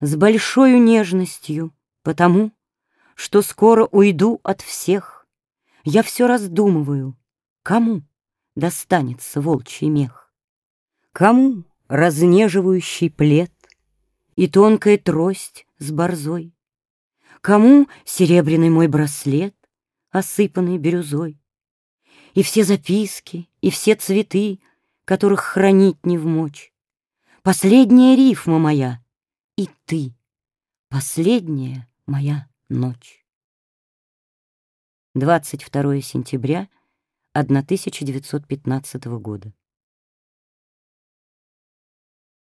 С большою нежностью, потому, Что скоро уйду от всех, Я все раздумываю, кому Достанется волчий мех. Кому разнеживающий плед И тонкая трость с борзой? Кому серебряный мой браслет, Осыпанный бирюзой? И все записки, и все цветы, Которых хранить не вмочь. Последняя рифма моя, и ты, последняя моя ночь. 22 сентября 1915 года.